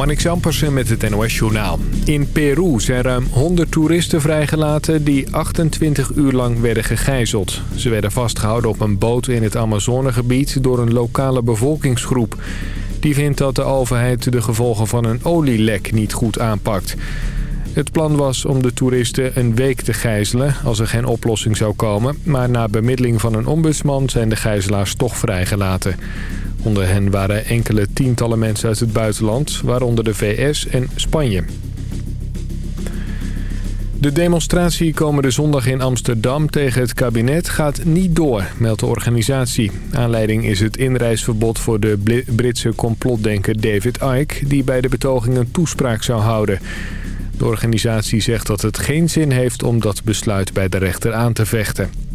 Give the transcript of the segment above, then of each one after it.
Marnik Zampersen met het NOS Journaal. In Peru zijn ruim 100 toeristen vrijgelaten die 28 uur lang werden gegijzeld. Ze werden vastgehouden op een boot in het Amazonegebied door een lokale bevolkingsgroep. Die vindt dat de overheid de gevolgen van een olielek niet goed aanpakt. Het plan was om de toeristen een week te gijzelen als er geen oplossing zou komen. Maar na bemiddeling van een ombudsman zijn de gijzelaars toch vrijgelaten. Onder hen waren enkele tientallen mensen uit het buitenland, waaronder de VS en Spanje. De demonstratie komende zondag in Amsterdam tegen het kabinet gaat niet door, meldt de organisatie. Aanleiding is het inreisverbod voor de Britse complotdenker David Icke... die bij de betoging een toespraak zou houden. De organisatie zegt dat het geen zin heeft om dat besluit bij de rechter aan te vechten.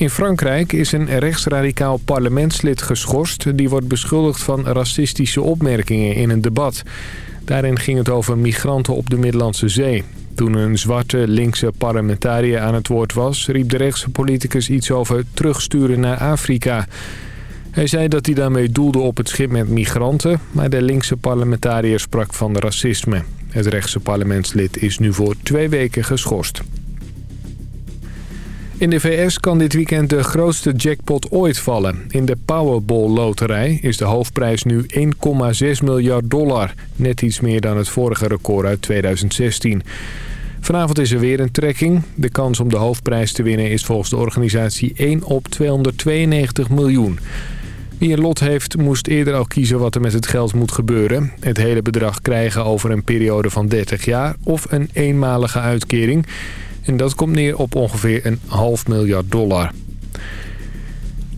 In Frankrijk is een rechtsradicaal parlementslid geschorst... die wordt beschuldigd van racistische opmerkingen in een debat. Daarin ging het over migranten op de Middellandse Zee. Toen een zwarte linkse parlementariër aan het woord was... riep de rechtse politicus iets over terugsturen naar Afrika. Hij zei dat hij daarmee doelde op het schip met migranten... maar de linkse parlementariër sprak van racisme. Het rechtse parlementslid is nu voor twee weken geschorst. In de VS kan dit weekend de grootste jackpot ooit vallen. In de Powerball-loterij is de hoofdprijs nu 1,6 miljard dollar. Net iets meer dan het vorige record uit 2016. Vanavond is er weer een trekking. De kans om de hoofdprijs te winnen is volgens de organisatie 1 op 292 miljoen. Wie een lot heeft, moest eerder al kiezen wat er met het geld moet gebeuren. Het hele bedrag krijgen over een periode van 30 jaar of een eenmalige uitkering... En dat komt neer op ongeveer een half miljard dollar.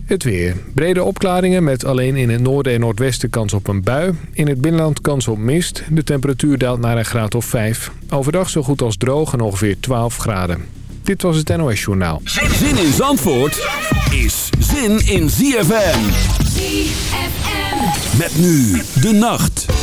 Het weer. Brede opklaringen met alleen in het noorden en noordwesten kans op een bui. In het binnenland kans op mist. De temperatuur daalt naar een graad of 5. Overdag zo goed als droog en ongeveer 12 graden. Dit was het NOS Journaal. Zin in Zandvoort is zin in ZFM. ZFM. Met nu de nacht.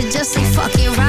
should just say fuck it right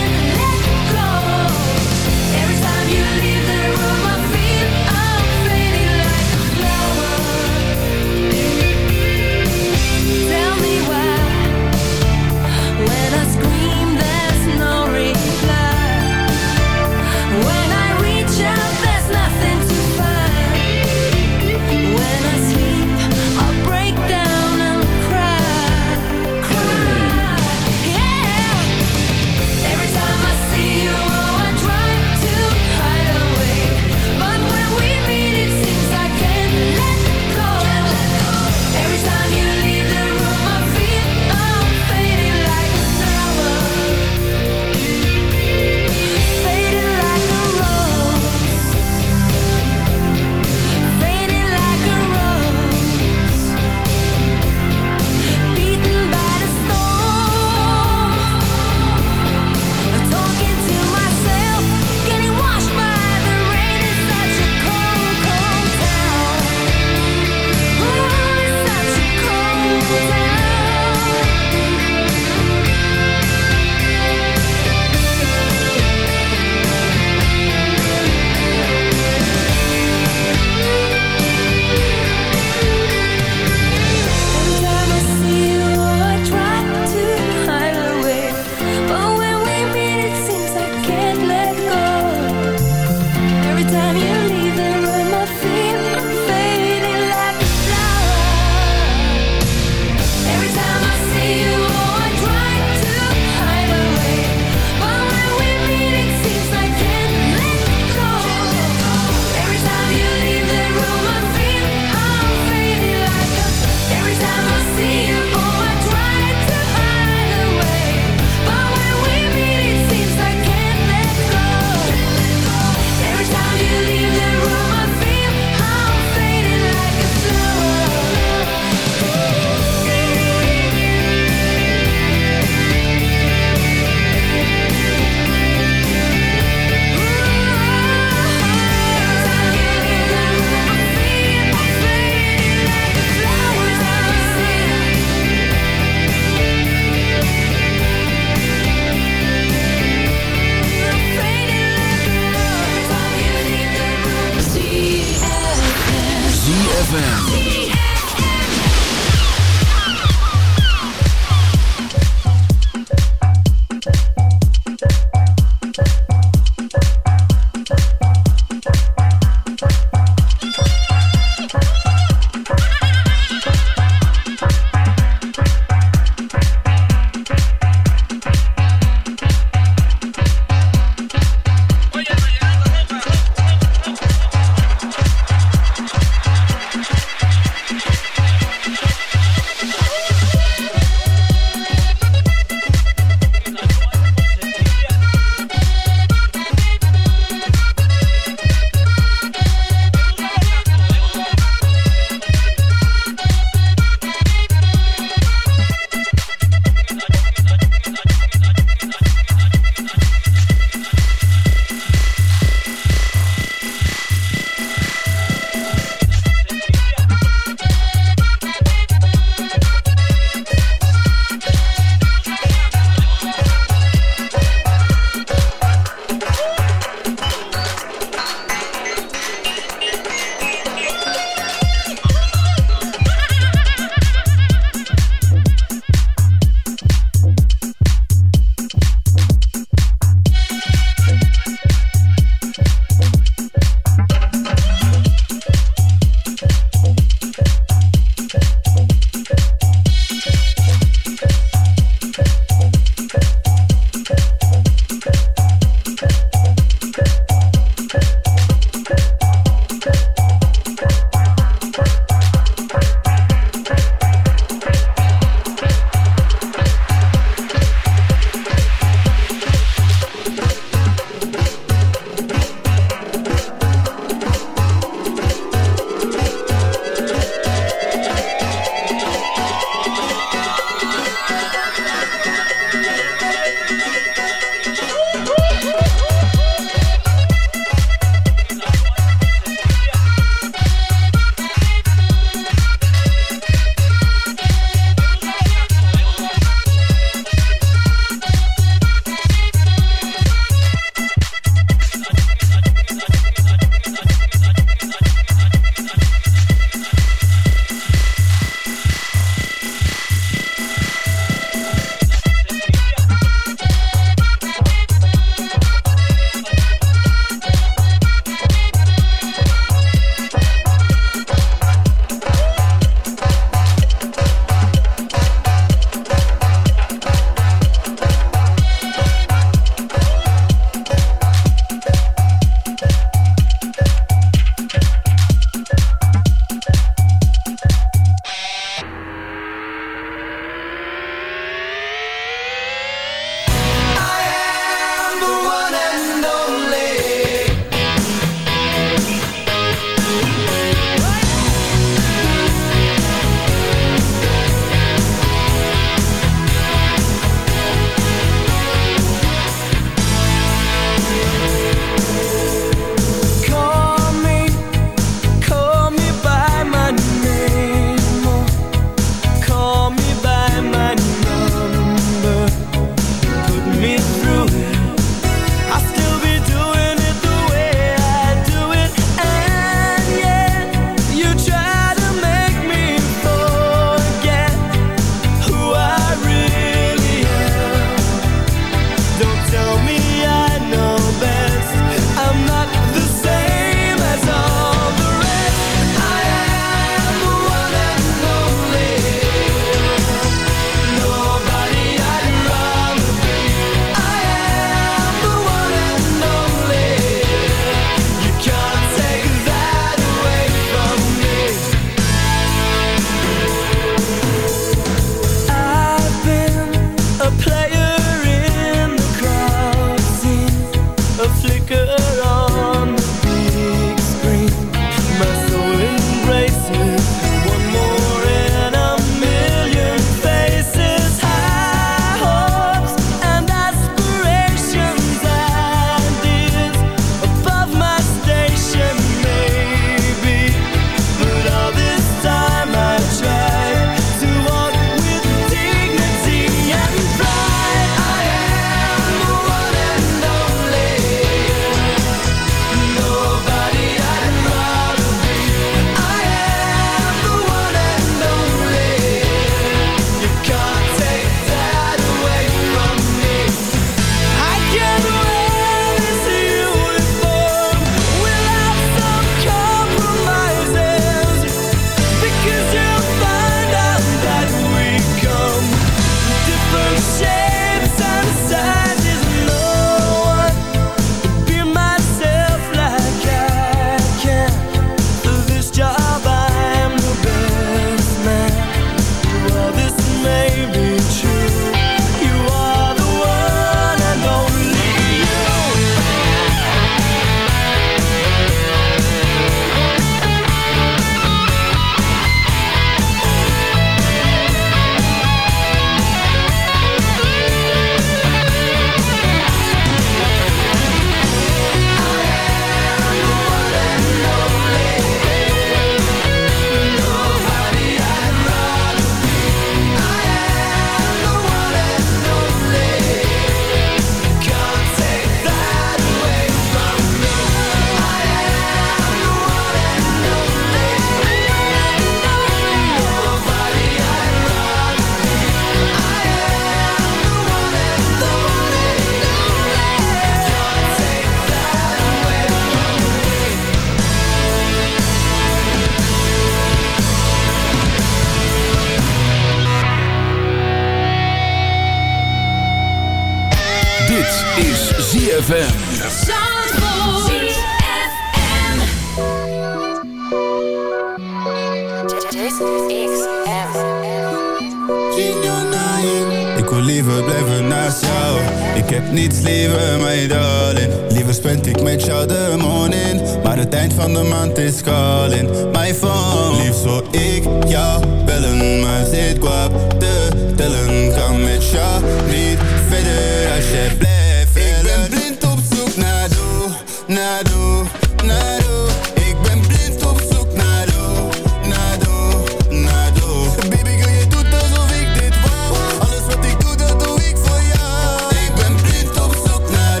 Nado, Nado Ik ben blind op zoek naar Nado, Nado, Nado Baby kun je doet alsof ik dit wou. Alles wat ik doe dat doe ik voor jou. Ik ben blind op zoek naar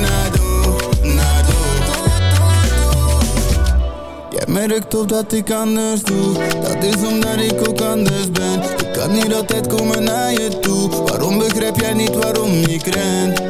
Nado, Nado, Nado Jij merkt op dat ik anders doe. Dat is omdat ik ook anders ben. Ik kan niet altijd komen naar je toe. Waarom begrijp jij niet waarom ik ren?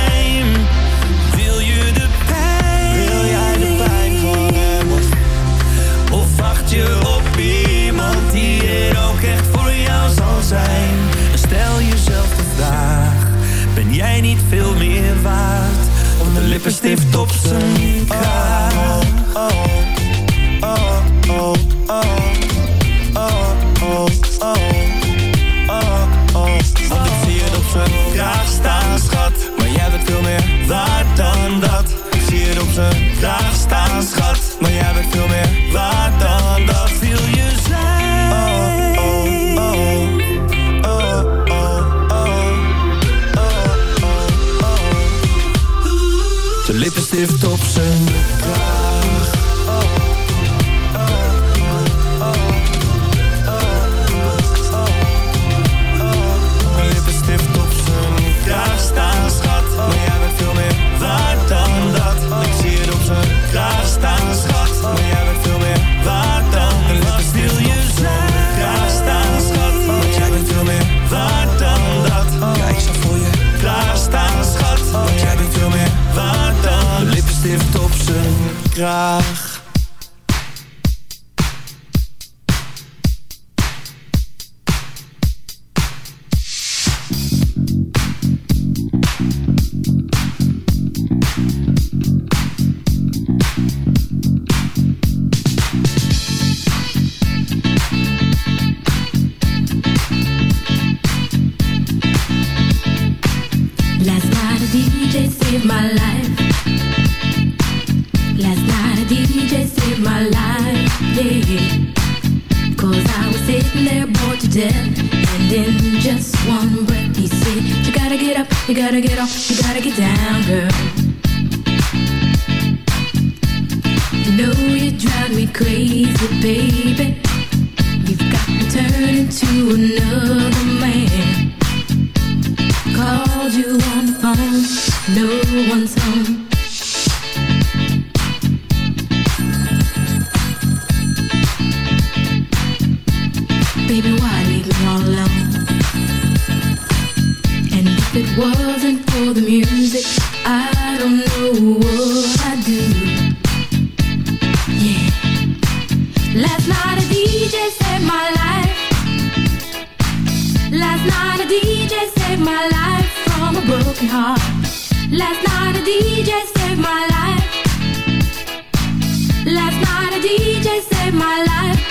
veel meer waard? Om de lippenstift op zijn kraag oh, oh, you gotta get off, you gotta get down, girl. You know you drive me crazy, baby. You've got me turning to another man. Called you on the phone, no one's home. Music, I don't know what I'd do. Yeah. Last night a DJ saved my life. Last night a DJ saved my life from a broken heart. Last night a DJ saved my life. Last night a DJ saved my life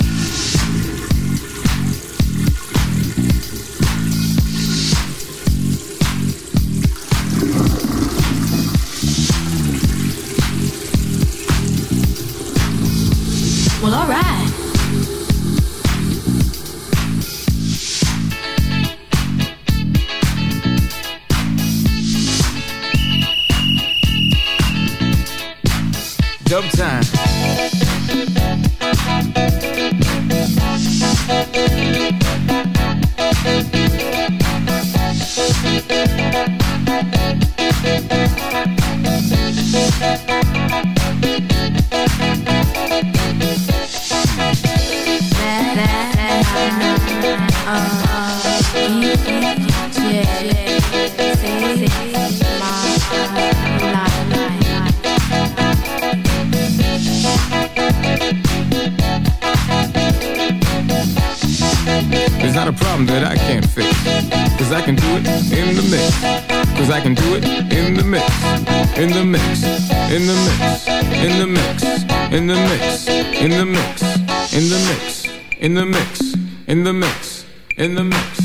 Dub time. Can do it in the mix. In the mix. In the mix. In the mix. In the mix. In the mix. In the mix. In the mix. In the mix. In the mix.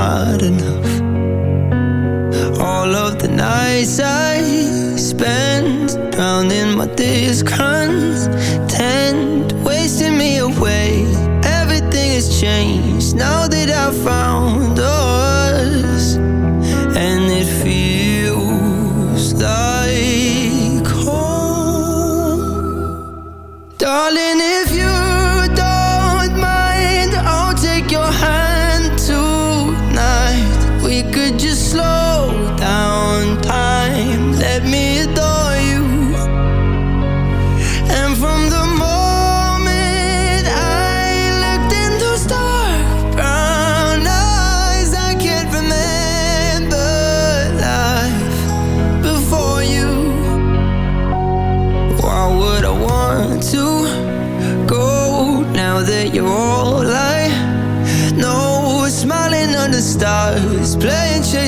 Not enough. All of the nights I spent drowning my discontent, wasting me away. Everything has changed now that I've found us.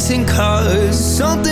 Chasing cars. Something